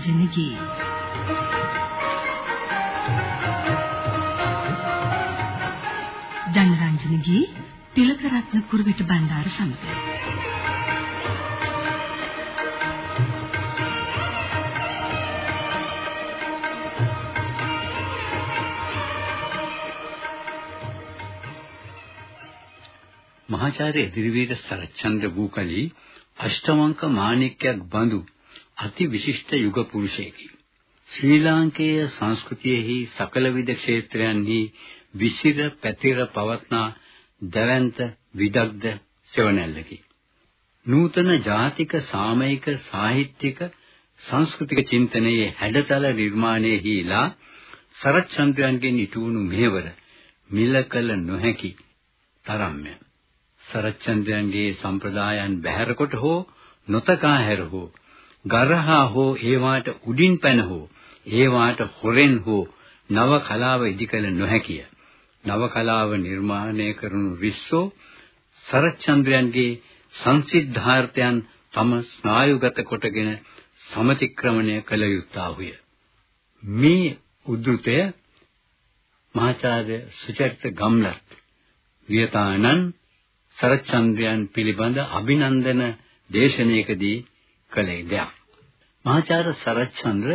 ජනරංජනගේ ජනරංජනගේ තිලකරත්න කුරුවිට බණ්ඩාර සමඟ මහාචාර්ය ඉදිරිවීර සරච්චන්ද්‍ර බූකලි අෂ්ටවංක මාණික්‍යයක් බඳු අති විශිෂ්ට යුග පුරුෂයෙකි. ශ්‍රී ලාංකේය සංස්කෘතියෙහි සකල විද ක්ෂේත්‍රයන්හි විසිර පැතිර පවත්නා දවැන්ත විදග්ධ සෙවණැල්ලකි. නූතන ජාතික සාමයික සාහිත්‍යික සංස්කෘතික චින්තනයේ හැඩතල නිර්මාණයෙහිලා සරච්චන්ද්‍රයන්ගෙන් ඉටුණු මෙහෙවර මිලකල නොහැකි තරම්ය. සරච්චන්ද්‍රයන්ගේ සම්ප්‍රදායන් බැහැරකොට හෝ නොතකා හැර හෝ ගරහා හෝ ඒවාට උඩින් පැන හෝ ඒවාට හොරෙන් හෝ නව කලාව ඉදිකල නොහැකිය. නව කලාව නිර්මාණය කරනු රිස්සෝ සරච්චන්ද්‍රයන්ගේ සංසිද්ධාර්ථයන් තම ස්නායුගත කොටගෙන සමතික්‍රමණය කළ යුත්තාහුය. මේ උද්ෘතය මහාචාර්ය සුචරිත ගම්ලත් වියතානන් සරච්චන්ද්‍රයන් පිළිබඳ අභිනන්දන දේශනාවකදී කළේ දෙයක්. මහාචාර්ය සරච්චන්ද්‍ර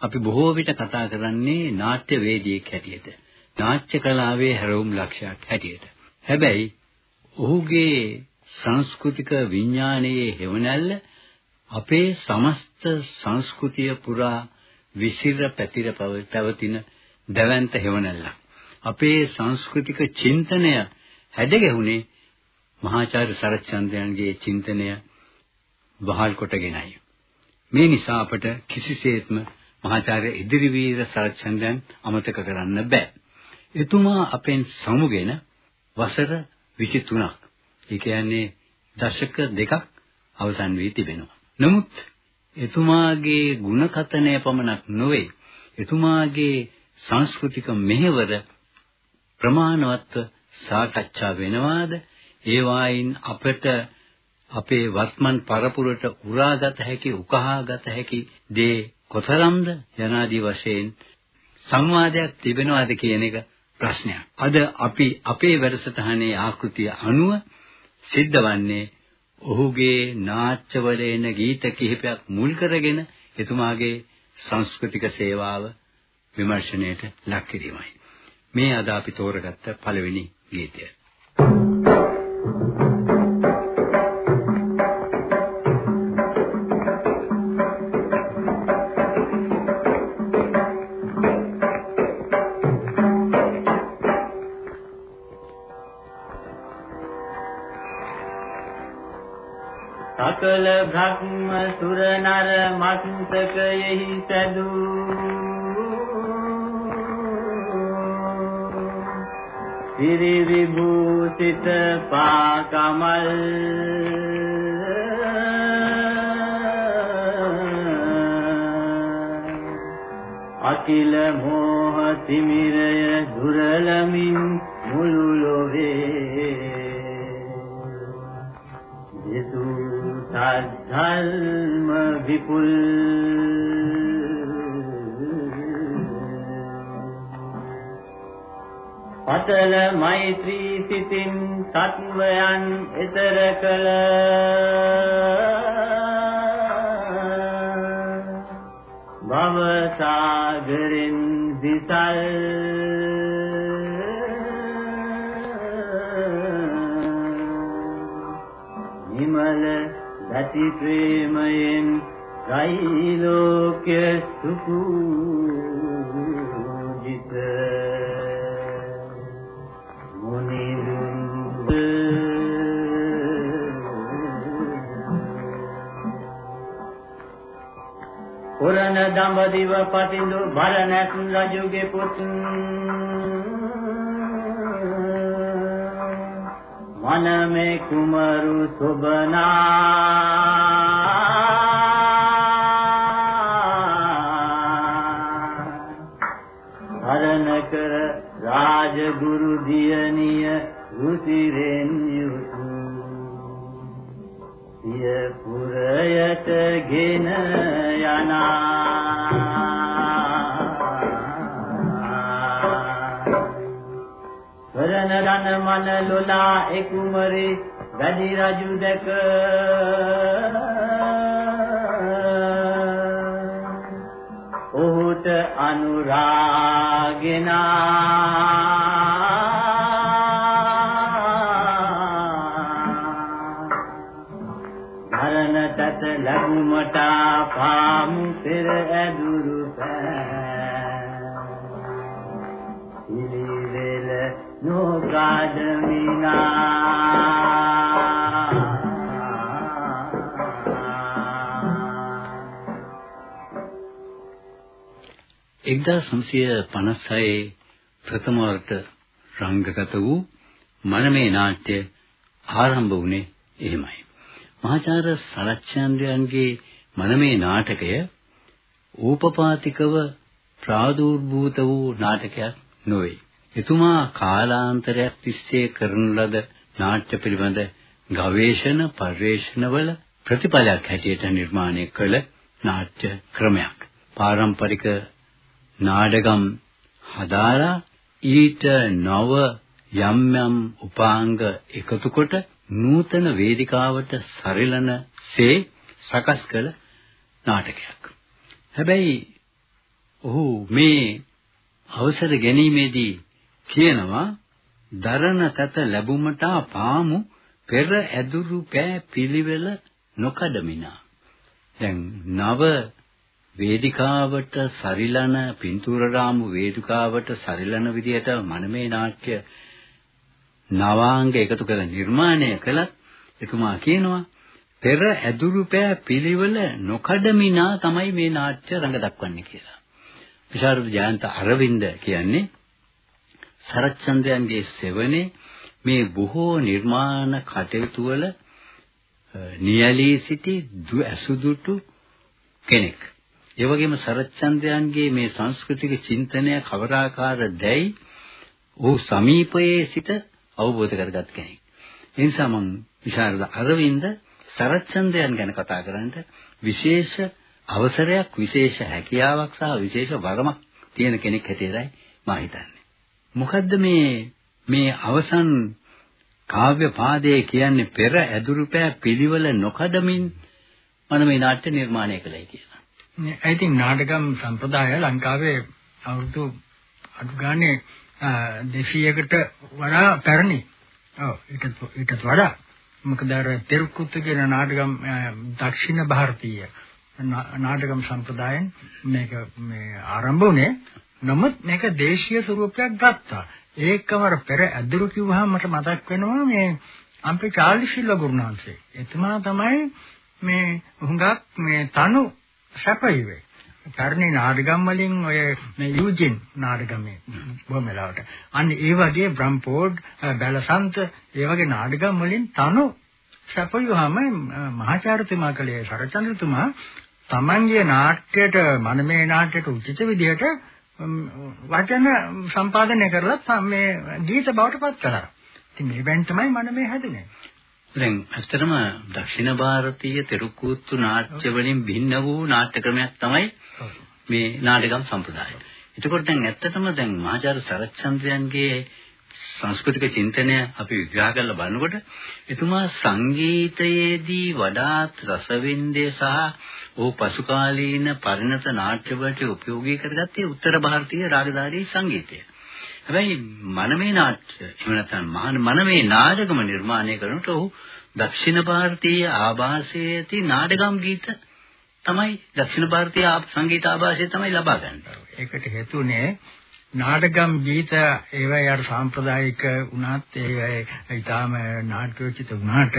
අපි බොහෝ විට කතා කරන්නේ නාට්‍ය වේදිකයෙක් හැටියට. නාට්‍ය කලාවේ හැරවුම් ලක්ෂයක් හැටියට. හැබැයි ඔහුගේ සංස්කෘතික විඥානයේ හේවණල්ල අපේ සමස්ත සංස්කෘතිය පුරා විසිර පැතිර පවතින දැවැන්ත හේවණල්ලක්. අපේ සංස්කෘතික චින්තනය හැදගැහුනේ මහාචාර්ය සරච්චන්ද්‍රයන්ගේ චින්තනය වහල් කොටගෙනයි. මේ නිසා අපට කිසිසේත්ම මහාචාර්ය ඉදිරිවීර සරච්චන්ද්‍රයන් අමතක කරන්න බෑ. එතුමා අපෙන් සමුගෙන වසර 23ක් ඒ කියන්නේ දශක දෙකක් අවසන් වී තිබෙනවා. නමුත් එතුමාගේ ಗುಣකතනය පමණක් නොවේ එතුමාගේ සංස්කෘතික මෙහෙවර ප්‍රමාණවත්ව සාකච්ඡා වෙනවාද ඒ වයින් අපට අපේ වත්මන් පරපුරට උරාගත හැකි උකහාගත හැකි දේ කොතරම්ද යනාදී වශයෙන් සංවාදයක් තිබෙනවාද කියන එක ප්‍රශ්නයක්. අද අපි අපේ වැඩසටහනේ ආකෘතිය අනුව සිද්ධවන්නේ ඔහුගේ නාට්‍යවල එන ගීත කිහිපයක් මුල් කරගෙන එතුමාගේ සංස්කෘතික සේවාව විමර්ශනයට ලක් කිරීමයි. මේ අද අපි තෝරගත්ත පළවෙනි ගීතය. සකල භ්‍රම සුර නර මස්තකයෙහි සැදූ සිරි විභූෂිත පාකමල් අකිල මෝහ තිමිරය දුරලමින් මුළු ලොවේ සද්ධර්ම විපුල් පතල මෛත්‍රී සිතින් සත්වයන් එතර කළ භව සාගරෙන් දිසල් දති ප්‍රේමයෙන් ත්‍රිලෝක්‍ය සුඛූජිත පුරණ දඹදිව පතිඳු බරණැස් රජුගේ පුත් මනමේ කුමරු සුබනා? හරණ කර රාජගුරු දියණිය රුසිරෙන් රණ මන ලොලා එකුමරේ වැඩි රජු දැක. ඔහුට අනුරාගෙනා ධරණතත ලැබුමට පාමු පෙර ඇදුරු 1956 ප්‍රථම වරට රංගගත වූ මනමේ නාට්‍ය ආරම්භ වුණේ එහෙමයි. මහාචාර්ය සරච්චන්ද්‍රයන්ගේ මනමේ නාටකය ඌපපාතිකව ප්‍රාදුර්භූත වූ නාටකයක් නොවේ. එතුමා කාලාන්තරයක් තිස්සේ කරන ලද නාට්‍ය පිළිබඳ ගවේෂණ පර්යේෂණවල ප්‍රතිඵලයක් හැටියට නිර්මාණය කළ නාට්‍ය ක්‍රමයක්. පාරම්පරික නාඩගම් හදාලා ඊට නව යම් යම් උපාංග එකතු කොට නූතන වේදිකාවට සරිලන සේ සකස් කළ නාටකයක්. හැබැයි ඔහු මේ අවසර ගැනීමේදී කියනවා දරණ තත ලැබුමට පාමු පෙර ඇදුරු පෑ පිළිවෙල නොකඩමිනා. දැන් නව වේදිකාවට සරිලන පින්තූර රාමු වේදිකාවට සරිලන විදියට මනමේ නාට්‍ය නවාංග එකතු කර නිර්මාණය කළත් එතුමා කියනවා පෙර ඇදුරු පෑ පිළිවෙල නොකඩමිනා තමයි මේ නාට්‍ය රඟ දක්වන්නේ කියලා. විශාරද ජයන්ත අරවින්ද කියන්නේ සරච්චන්ද්‍රයන්ගේ සෙවණේ මේ බොහෝ නිර්මාණ කටයුතු වල නියලී සිටි දු ඇසුදුටු කෙනෙක්. ඒ වගේම සරච්චන්ද්‍රයන්ගේ මේ සංස්කෘතික චින්තනය කවරාකාර දැයි ඔහු සමීපයේ සිට අවබෝධ කරගත් කෙනෙක්. ඒ නිසා මම විශාරද අරවින්ද සරච්චන්ද්‍රයන් ගැන කතා කරන්නට විශේෂ අවසරයක් විශේෂ හැකියාවක් සහ විශේෂ වරමක් තියෙන කෙනෙක් හැටියටයි මා හිතන්නේ. මොකද්ද මේ මේ අවසන් කාව්‍ය පාදයේ කියන්නේ පෙර ඇදුරුපෑ පිළිවෙල නොකඩමින් මම මේ නාට්‍ය නිර්මාණය කළේ කියලා. I think නාටකම් සම්ප්‍රදාය ලංකාවේ අවුරුදු අඩු ගානේ 200කට වඩා පැරණි. ඔව් ඊටත් ඊටත් වඩා මොකද අර තෙරුකුත්තු කියන නාටකම් දක්ෂිණ ಭಾರತೀಯ නාටකම් සම්ප්‍රදායෙන් මේක මේ ආරම්භ වුණේ නමුත් මේක දේශීය ස්වරූපයක් ගත්තා. ඒකම අර පෙර ඇදුරු කිව්වහම මට මතක් වෙනවා මේ අම්පේ චාල්ලි සිල්වා ගුරුනාන්සේ. එතුමා තමයි මේ හුඟක් මේ තනු සැපයුවේ. පැරණි නාටකම් වලින් ඔය මේ යූජින් නාටකමේ බොහොම වෙලාවට. අන්න ඒ වගේ බ්‍රම්පෝඩ් බැලසන්ත ඒ වගේ නාටකම් වලින් තනු සැපයුවාම මහාචාර්යතුමා කලේ සරචන්ද්‍රතුමා තමන්ගේ නාට්‍යයට මනමේ නාට්‍යයට උචිත විදිහට වචන සම්පාදනය කරලා මේ ගීත බවට පත් කළා. ඉතින් මේ බෑන් තමයි මනමේ හැදුනේ. දැන් ඇත්තටම දක්ෂිණ ಭಾರತೀಯ තෙරුකූත්තු නාට්‍ය වලින් භින්න වූ නාට්‍ය ක්‍රමයක් තමයි මේ නාටකම් සම්ප්‍රදාය. එතකොට දැන් ඇත්තටම දැන් මහාචාර්ය සරච්චන්ද්‍රයන්ගේ සංස්කෘතික චින්තනය අපි විග්‍රහ කරලා බලනකොට එතුමා සංගීතයේදී වඩාත් රසවින්දේ සහ ඔහු පසු කාලීන පරිණත නාට්‍යවලට උපයෝගී කරගත්තේ උත්තර ಭಾರತೀಯ රාගධාරී සංගීතය. හැබැයි මනමේ නාට්‍ය එහෙම නැත්නම් මහාන මනමේ නාටකම නිර්මාණය කරනකොට ඔහු දක්ෂිණ ಭಾರತೀಯ ආభాසයේ තියෙන නාටකම් ගීත තමයි දක්ෂිණ ಭಾರತೀಯ සංගීත ආభాසය තමයි ලබා ගන්න. ඒකට හේතුනේ නාටකම් ගීත ඒවා යාර සාම්ප්‍රදායික වුණත් ඒවා ඊටාම නාටකෝචිත වුණාට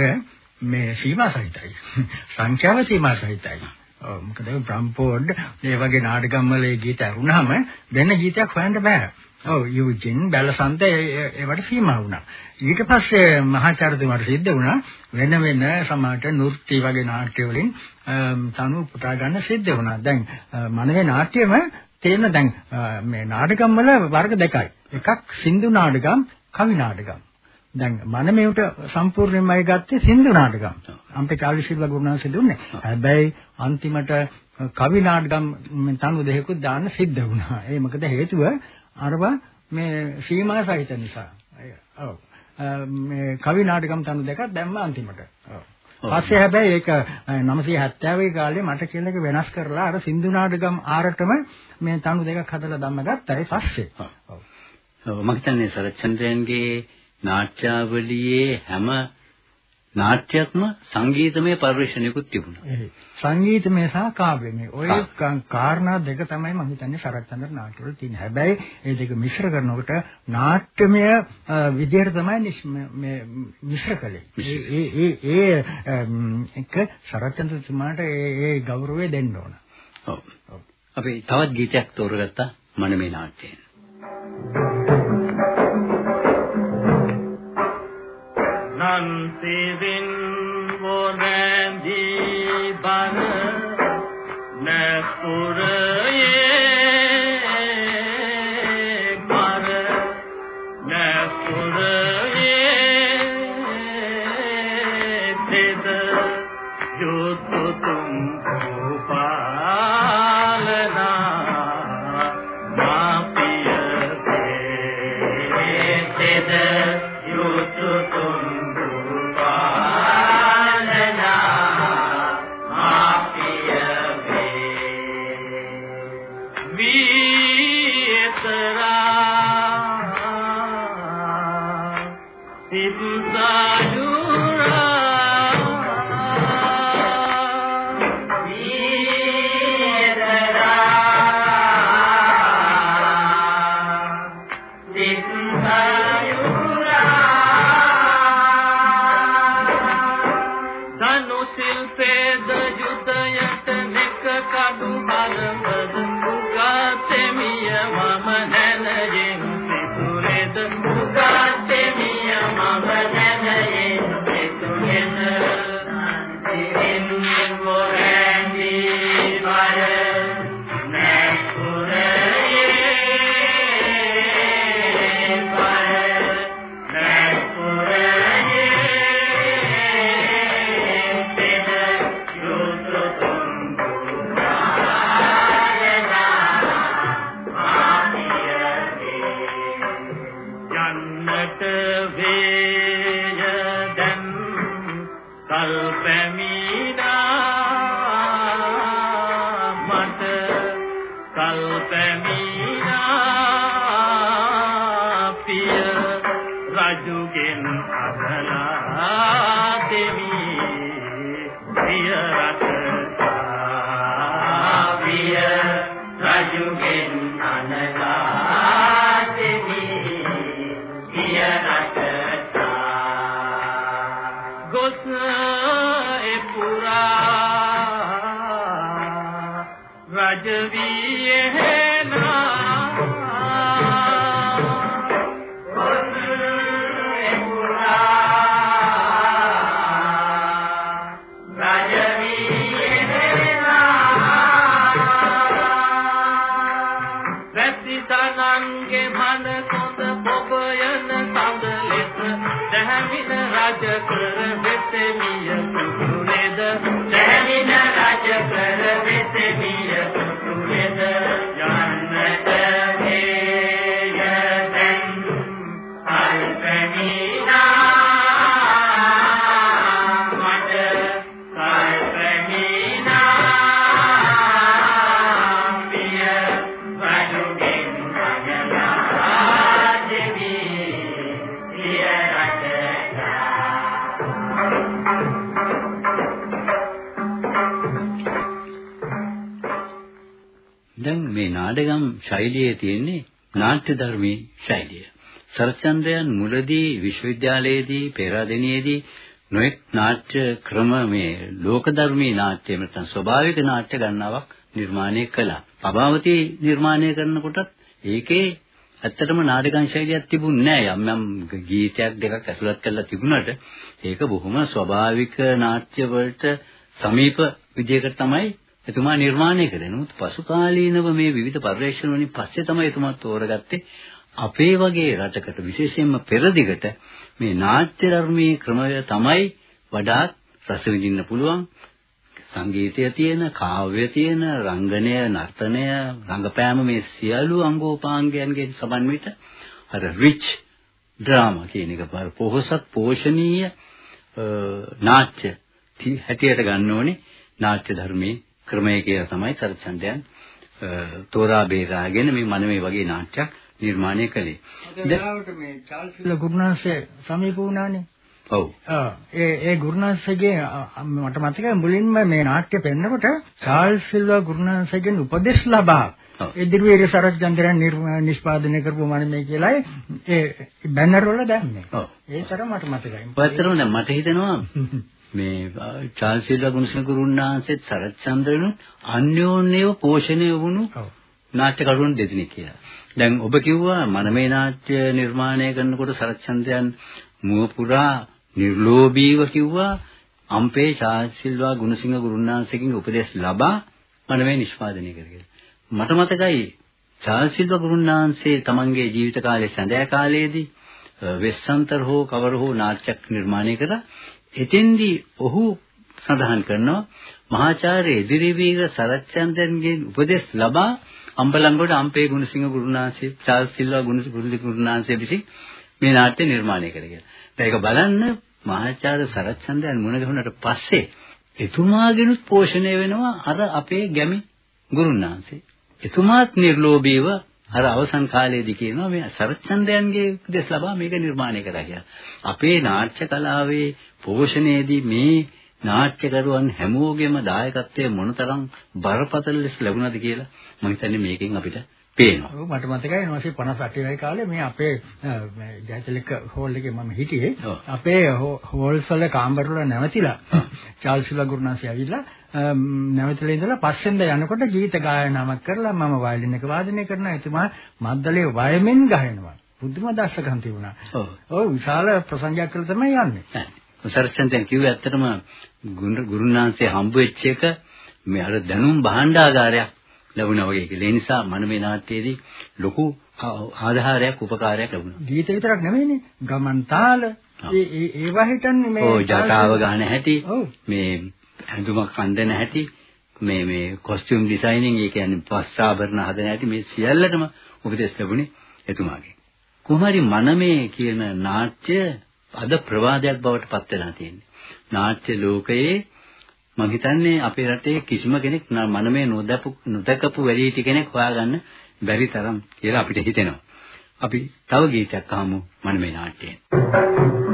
මේ සීමා සහිතයි. සංඛ්‍යාව සීමා සහිතයි. ඔව් මොකද බ්‍රම්පෝඩ් මේ වගේ නාටකම් වල ගීත අරුණාම වෙන ගීතයක් හොයන්න බෑ. ඔව් යූජින් බැලසන්ත ඒවට සීමා වුණා. ඊට පස්සේ මහාචාර්යතුමාට සිද්ධ වුණා වෙන වෙන සමාජ නෘත්‍ය වගේ නාට්‍ය වලින් තනු පුතා ගන්න සිද්ධ වුණා. දැන් මනවේ නාට්‍යෙම තේන දැන් මේ නාටකම් වල වර්ග දෙකයි. එකක් සින්දු නාටකම්, කවි නාටකම්. දැන් මනමෙවට සම්පූර්ණයෙන්ම අය ගත්තේ සින්දු නාටකම්. අම්පේ චාලි සිල්වා ගුණාංශ දුන්නේ. හැබැයි අන්තිමට කවි නාටකම් තනු දෙකකුත් දාන්න සිද්ධ වුණා. ඒ මොකද හේතුව අරව මේ සීමා සහිත නිසා. ඔව්. මේ කවි නාටකම් තනු දෙකක් දැම්ම අන්තිමට. ඔව්. පස්සේ හැබැයි ඒක 970 කාලේ මට කියන එක වෙනස් කරලා අර සින්දු නාටකම් ආරටම මේ තනු දෙකක් හදලා දැම්ම ගත්තා ඒ පස්සේ. ඔව්. මම හිතන්නේ සරච්චන්ද්‍රයන්ගේ නාට්‍යාවලියේ හැම නාට්‍යයක්ම සංගීතමය පරිශ්‍රණයකුත් තිබුණා. සංගීතමය සහ කාව්‍යමය. ඔය කාරණා දෙක තමයි මම හිතන්නේ සරච්චන්ද්‍ර නාට්‍යවල තියෙන්නේ. හැබැයි මේ දෙක මිශ්‍ර කරනකොට නාට්‍යමය විදිහට තමයි මේ මිශ්‍ර කළේ. ඒ ඒ ඒ එක සරච්චන්ද්‍ර තුමාට ඒ ගෞරවය දෙන්න ඕන. ඔව්. අපි තවත් ගීතයක් තෝරගත්තා මනමේ නාට්‍යයෙන්. නන්සිවින් ಸೇವೆ රජ වී රාජ කර වෙතමිය කුතුලේද දැමින දැන් මේ නාටකම් ශෛලියේ තියෙන්නේ නාට්‍ය ධර්මී ශෛලිය. සරචන්ද්‍රයන් මුලදී විශ්වවිද්‍යාලයේදී පෙරාදෙනියේදී නොඑක් නාට්‍ය ක්‍රම මේ ලෝකධර්මී නාට්‍ය නැත්නම් ස්වභාවික නාට්‍ය ගණනාවක් නිර්මාණය කළා. පබාවතී නිර්මාණය කරනකොටත් ඒකේ ඇත්තටම නාටකම් ශෛලියක් තිබුණේ නැහැ. යම් යම් ගීතයක් දෙකක් ඇතුළත් කරලා තිබුණාට ඒක බොහොම ස්වභාවික නාට්‍ය වලට සමීප විදියකට තමයි එතුමා නිර්මාණය කළේ. නමුත් පසු කාලීනව මේ විවිධ පරිශ්‍රණ වලින් පස්සේ තමයි එතුමා තෝරගත්තේ අපේ වගේ රටකට විශේෂයෙන්ම පෙරදිගට මේ නාට්‍ය ධර්මයේ ක්‍රමය තමයි වඩාත් රස විඳින්න පුළුවන් සංගීතය තියෙන කාව්‍ය තියෙන රංගනය නර්තනය රංගපෑම මේ සියලු අංගෝපාංගයන්ගෙන් සමන්විත අර රිච් ඩ්‍රාමා කියන එක බර පොහොසත් පෝෂණීය නාට්‍ය හැටියට ගන්න ඕනේ නාට්‍ය ධර්මයේ ක්‍රමය කියලා තමයි සරච්චන්දයන් තෝරා බේරාගෙන මේ මනමේ වගේ නාට්‍යයක් නිර්මාණය කළේ. දැන් මේ චාල්ස් විල ගුරුනාංශය සමීප වුණානේ. ඔව්. ඒ ඒ ගුරුනාංශගේ මට මතකයි මුලින්ම මේ නාට්‍ය පෙන්නකොට චාල්ස් සිල්වා ගුරුනාංශගෙන් උපදෙස් ලබා ඉදිරියේ සරච්චන්ද්‍රයන් නිෂ්පාදනය කරපු මනමේ කියලායි ඒ බැනර් වල දැම්මේ. ඔව්. ඒ තරම මට මතකයි. ඔයතරම දැන් මට හිතෙනවා මේ ගුණසිංහ ගුරුනාංශෙත් සරච්චන්ද්‍රනුත් අන්‍යෝන්‍යව පෝෂණය වුණු ඔව්. නාට්‍යකරුවන් දෙදෙනෙක් කියලා. දැන් ඔබ කිව්වා මනමේ නාට්‍ය නිර්මාණය කරනකොට සරච්චන්ද්‍රයන් මුව පුරා නිර්ලෝභීව කිව්වා අම්පේ චාසිල්වා ගුණසිංහ ගුරුනාංශකින් උපදෙස් ලබා මනමේ නිෂ්පාදනය කරගෙන. මට මතකයි චාසිල්වා ගුරුනාංශේ තමන්ගේ ජීවිත කාලයේ සැඳෑ කාලයේදී වෙස්සන්තර හෝ කවර හෝ නාට්‍යයක් නිර්මාණය කළා. එතෙන්දී ඔහු සඳහන් කරනවා මහාචාර්ය එදිරිවීර සරච්චන්දන්ගෙන් උපදෙස් ලබා අම්බලන්ගොඩ අම්පේ ගුණසිංහ ගුරුනාංශේ චාල්ස් සිල්වා ගුණසිංහ ගුරුනාංශේ විසින් මේ නාට්‍ය නිර්මාණය කරගෙන. ඒක බලන්න මහාචාර්ය සරච්චන්දයන් මුණ ගැහුණාට පස්සේ එතුමාගෙනුත් පෝෂණය වෙනවා අර අපේ ගැමි ගුරුනාංශේ. එතුමාත් නිර්ලෝභීව අර අවසන් කාලයේදී කියනවා මේ සරච්චන්දයන්ගේ උපදෙස් ලබා මේක නිර්මාණය කරා කියලා. අපේ නාට්‍ය කලාවේ පෝෂණයේදී මේ නාට්‍යකරුවන් හැමෝගෙම දායකත්වයේ මොනතරම් බරපතල ලෙස ලැබුණාද කියලා මම හිතන්නේ මේකෙන් අපිට පේනවා. ඔව් මට මතකයි 1958 වෙනි කාලේ මේ අපේ ජයතිලක හෝල් එකේ මම හිටියේ. අපේ හෝල්ස් වල කාමර වල නැවතිලා චාල්ස් ලගුරුනාසි ඇවිල්ලා නැවතිලා ඉඳලා පස්සෙන්ද යනකොට ගීත ගායනාවක් කරලා මම වයලින් එක වාදනය කරනවා. එතුමා මද්දලේ වයමෙන් ගහනවා. පුදුම දර්ශකම් තිබුණා. ඔව්. ඔව් විශාල ප්‍රසංගයක් කරලා තමයි යන්නේ. සරච්චන්දෙන් කිව්වේ ඇත්තටම ගුරුනාංශයේ හම්බ වෙච්ච එක මේ අර දැනුම් භාණ්ඩාගාරයක් ලැබුණා වගේ කියලා. ඒ නිසා මනමේ නාට්‍යයේදී ලොකු ආධාරයක් උපකාරයක් ලැබුණා. ගීත විතරක් නෙමෙයිනේ. ගමන් තාල ඒ ඒ ඒවා හිටන්නේ මේ ඔව් ජටාව ගන්න හැටි මේ ඇඳුමක් අඳින හැටි මේ මේ කොස්ටියුම් ඩිසයිනින් ඒ කියන්නේ පස්සාභරණ හදන හැටි මේ සියල්ලටම උපදෙස් ලැබුණේ එතුමාගෙන්. කොහොමරි මනමේ කියන නාට්‍ය අද ප්‍රවාදයක් බවට පත් වෙලා තියෙන්නේ. නාට්‍ය ලෝකයේ මම හිතන්නේ අපේ රටේ කිසිම කෙනෙක් මනමේ නොදපු නොදකපු වැඩිහිටි කෙනෙක් හොයාගන්න බැරි තරම් කියලා අපිට හිතෙනවා. අපි තව ගීතයක් අහමු මනමේ නාට්‍යයෙන්. ලපනොම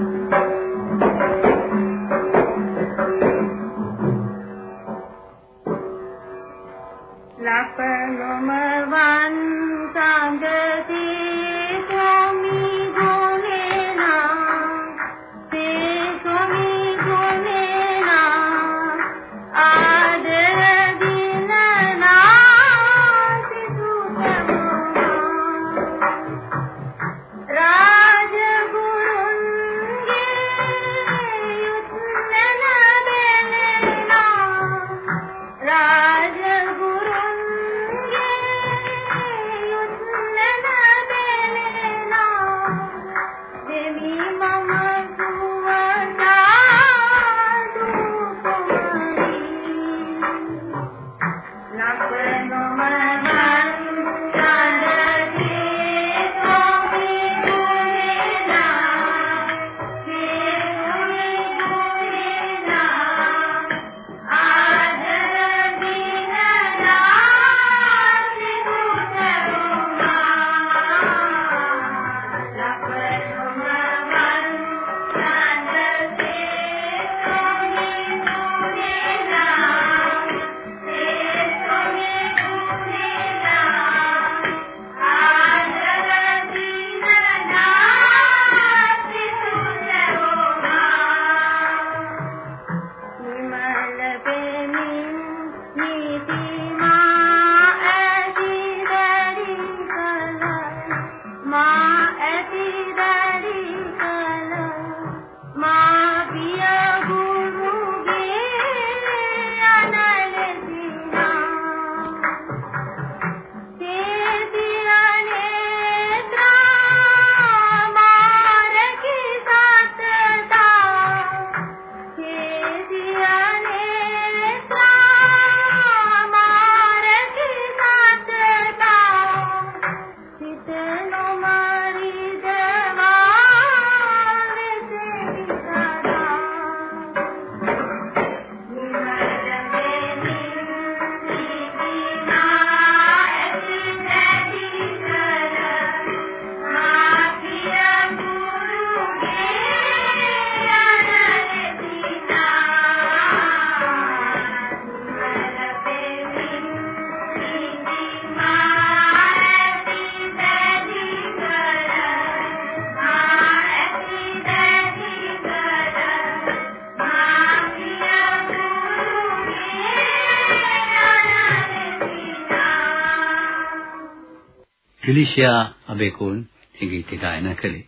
ට්‍රිලිෂියා අබේකෝන් මේ ගීතය ගායනා කළේ.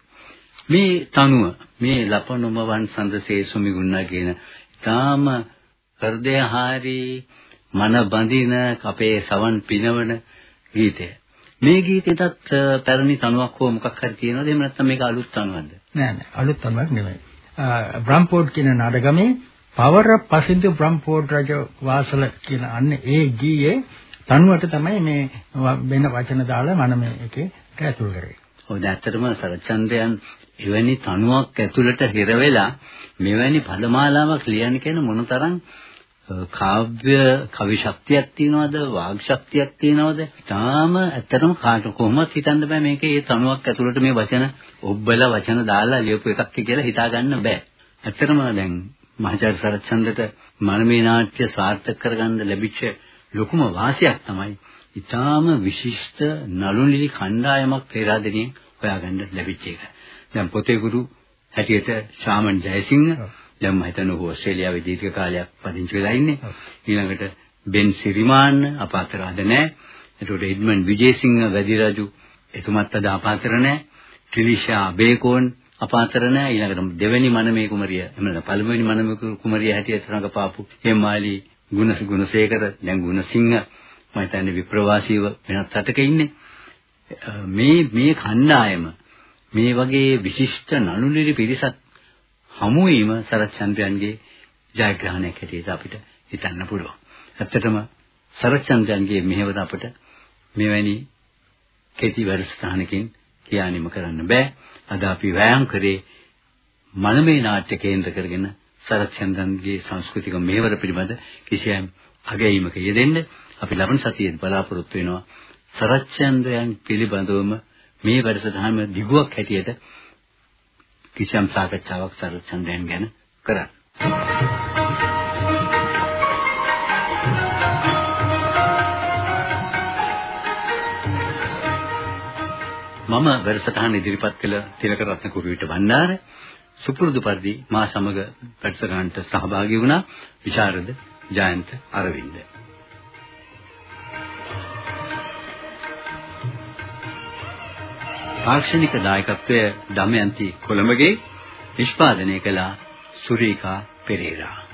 මේ තනුව මේ ලපනොම වන් සඳසේ සුමිගුණා කියන ඊටාම හෘදයහාරී මන බඳින අපේ සවන් පිනවන ගීතය. මේ ගීතයටත් පැරණි තනුවක් හෝ මොකක් හරි තියෙනවද? එහෙම නැත්නම් මේක අලුත් තනුවක්ද? නෑ නෑ අලුත් තනුවක් නෙමෙයි. බ්‍රම්පෝඩ් කියන නාටකමේ පවර පසින්දු බ්‍රම්පෝඩ් රජ වාසල කියන අන්න ඒ ගීයේ තනුවට තමයි මේ වෙන වචන දාලා මම මේකේ ඇතුල් කරේ. ඔව් ඇත්තටම සරච්චන්ද්‍රයන් එවැනි තනුවක් ඇතුළට හිර වෙලා මෙවැනි පදමාලාවක් ලියන්න කියන මොනතරම් කාව්‍ය කවි ශක්තියක් තියනවද වාග් ශක්තියක් තියනවද තාම ඇත්තටම කාට කොහොමද හිතන්න බෑ මේකේ ඒ තනුවක් ඇතුළට මේ වචන ඔබ්බලා වචන දාලා ලියපු එකක් කියලා හිතා ගන්න බෑ ඇත්තටම දැන් මහාචාර්ය සරච්චන්ද්‍රට මනමේ නාට්‍ය සාර්ථක කරගන්න ලැබිච්ච ලොකුම වාසියක් තමයි ඊටාම විශිෂ්ට නළුනිලි කණ්ඩායමක් පෙරාදෙනියෙන් හොයාගන්න ලැබිච්ච එක. දැන් පොතේ ගුරු හැටියට ශාමන් ජයසිංහ දැන් මම හිතන්නේ ඕස්ට්‍රේලියාවේ දීර්ඝ කාලයක් පදිංචි වෙලා ඉන්නේ. ඊළඟට බෙන් සිරිමාන්න අප අතර අද නැහැ. එතකොට එඩ්මන්ඩ් විජේසිංහ වැදිරජු එතුමත් අද අප අතර නැහැ. ට්‍රිලිෂා බේකෝන් අප අතර නැහැ. ඊළඟට දෙවෙනි මනමේ කුමරිය එහෙම නැත්නම් පළමුවෙනි මනමේ කුමරිය හැටියට රඟපාපු හේමාලි ගුණ ගුණසේකර දැන් ගුණසිංහ මම හිතන්නේ විප්‍රවාසීව වෙනත් රටක ඉන්නේ. මේ මේ කණ්ඩායම මේ වගේ විශිෂ්ට නළුනිරි පිරිසක් හමු වීම සරත් චන්ද්‍රයන්ගේ ජයග්‍රහණයක් හැටියට අපිට හිතන්න පුළුවන්. ඇත්තටම සරත් චන්ද්‍රයන්ගේ මෙහෙවර අපිට මෙවැනි කෙටි වැඩසටහනකින් කියානිම කරන්න බෑ. අද අපි වෑයම් කරේ මනමේ නාට්‍ය කේන්ද්‍ර කරගෙන සරත් චන්ද්‍රන්ගේ සංස්කෘතික මෙහෙවර පිළිබඳ කිසියම් අගැයීමක යෙදෙන්න අපි ලබන සතියේ බලාපොරොත්තු වෙනවා සරත් චන්ද්‍රයන් පිළිබඳවම මේ වැඩසටහන දිගුවක් හැටියට කිසියම් සාකච්ඡාවක් සරත් චන්ද්‍රයන් ගැන කරා. මම වැඩසටහන ඉදිරිපත් කළ තිලක රත්න කුරුවිට වන්දාර සුපුරුදු පරිදි මා සමග වැඩසටහනට සහභාගී වුණා. විශාරද ජයන්ත අරවින්ද. තාක්ෂණික දායකත්වය දමයන්ති කොළඹගේ නිෂ්පාදනය කළ සුරීකා පෙරේරා.